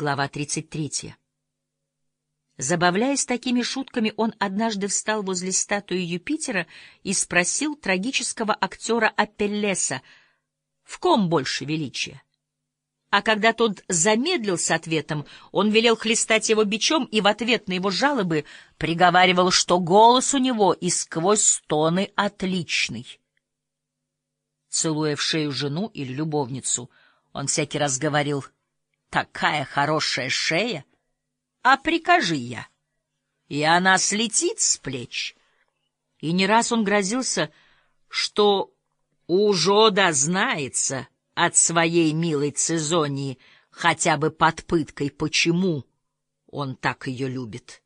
Глава 33. Забавляясь такими шутками, он однажды встал возле статуи Юпитера и спросил трагического актера Апеллеса, в ком больше величия? А когда тот замедлил с ответом, он велел хлестать его бичом и в ответ на его жалобы приговаривал, что голос у него и сквозь стоны отличный. Целуя в шею жену или любовницу, он всякий раз говорил «Такая хорошая шея! А прикажи я!» И она слетит с плеч. И не раз он грозился, что уже дознается — от своей милой Цезонии хотя бы под пыткой, почему он так ее любит.